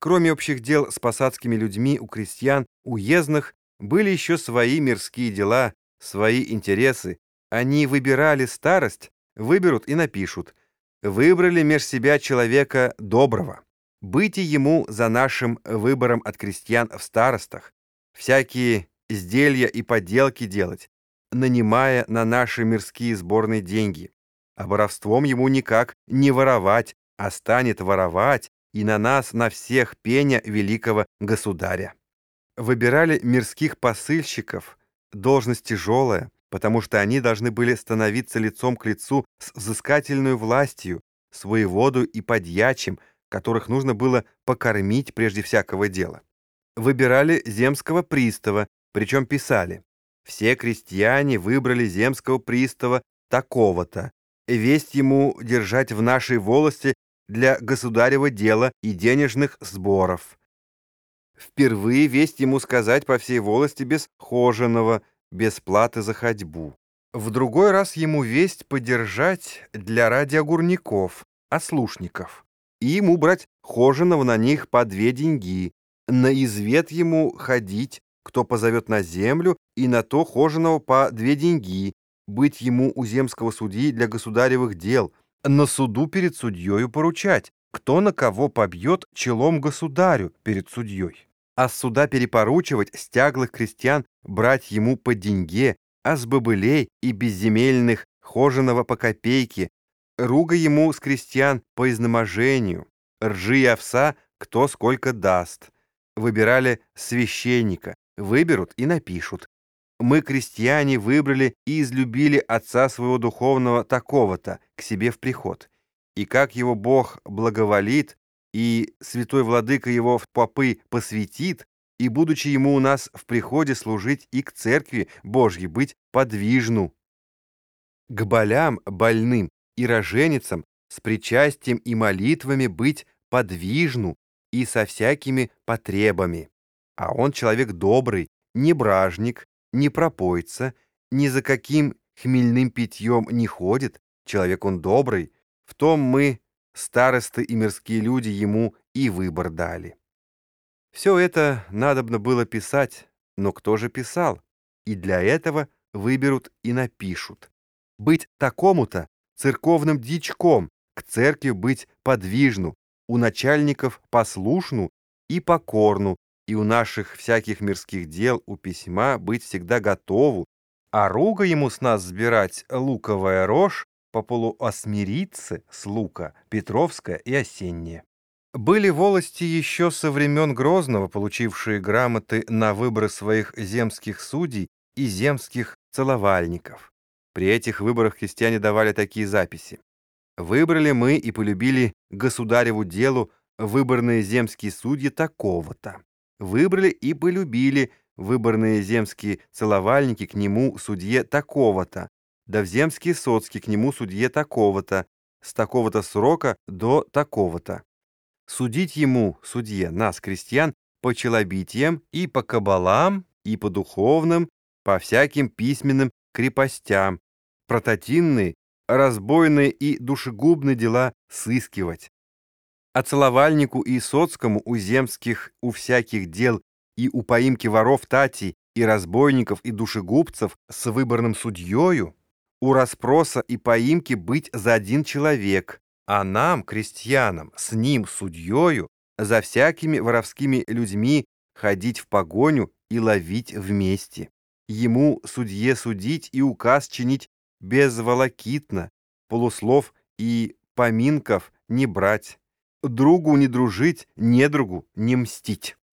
Кроме общих дел с посадскими людьми у крестьян уездных были еще свои мирские дела, свои интересы. Они выбирали старость, выберут и напишут. Выбрали меж себя человека доброго. Быть и ему за нашим выбором от крестьян в старостах. Всякие изделья и поделки делать, нанимая на наши мирские сборные деньги. А воровством ему никак не воровать, а станет воровать и на нас, на всех пеня великого государя. Выбирали мирских посыльщиков, должность тяжелая, потому что они должны были становиться лицом к лицу с взыскательной властью, своеводу и подьячим, которых нужно было покормить прежде всякого дела. Выбирали земского пристава, причем писали «Все крестьяне выбрали земского пристава такого-то, весть ему держать в нашей волости для государева дела и денежных сборов. Впервые весть ему сказать по всей волости без хоженого, без платы за ходьбу. В другой раз ему весть подержать для ради огурников, ослушников, и ему брать хоженого на них по две деньги, на извет ему ходить, кто позовет на землю, и на то хоженого по две деньги, быть ему у земского судьи для государевых дел, на суду перед судьей поручать, кто на кого побьет челом государю перед судьей. А с суда перепоручивать стяглых крестьян брать ему по деньге, а с бобылей и безземельных хоженого по копейке, руга ему с крестьян по изнеможению, ржи и овса кто сколько даст. Выбирали священника, выберут и напишут. Мы, крестьяне, выбрали и излюбили отца своего духовного такого-то к себе в приход. И как его Бог благоволит, и святой владыка его в попы посвятит, и, будучи ему у нас в приходе служить и к церкви Божьей быть подвижну. К болям больным и роженицам с причастием и молитвами быть подвижну и со всякими потребами. А он человек добрый, не бражник, не пропоится, ни за каким хмельным питьем не ходит, человек он добрый, в том мы, старосты и мирские люди, ему и выбор дали. Все это надобно было писать, но кто же писал? И для этого выберут и напишут. Быть такому-то церковным дичком, к церкви быть подвижну, у начальников послушну и покорну, и у наших всяких мирских дел у письма быть всегда готову, а руга ему с нас сбирать луковая рожь по полуосмириться с лука, Петровская и осенняя. Были волости еще со времен Грозного, получившие грамоты на выборы своих земских судей и земских целовальников. При этих выборах христиане давали такие записи. «Выбрали мы и полюбили государеву делу выборные земские судьи такого-то выбрали и полюбили выборные земские целовальники к нему судье такого-то, да в земские соцки к нему судье такого-то, с такого-то срока до такого-то. Судить ему, судье, нас, крестьян, по челобитиям и по кабалам, и по духовным, по всяким письменным крепостям, прототинные, разбойные и душегубные дела сыскивать а целовальнику и соцкому у земских, у всяких дел и у поимки воров тати и разбойников и душегубцев с выборным судьёю, у расспроса и поимки быть за один человек, а нам, крестьянам, с ним, судьёю, за всякими воровскими людьми ходить в погоню и ловить вместе. Ему, судье, судить и указ чинить безволокитно, полуслов и поминков не брать другу не дружить, недругу не мстить.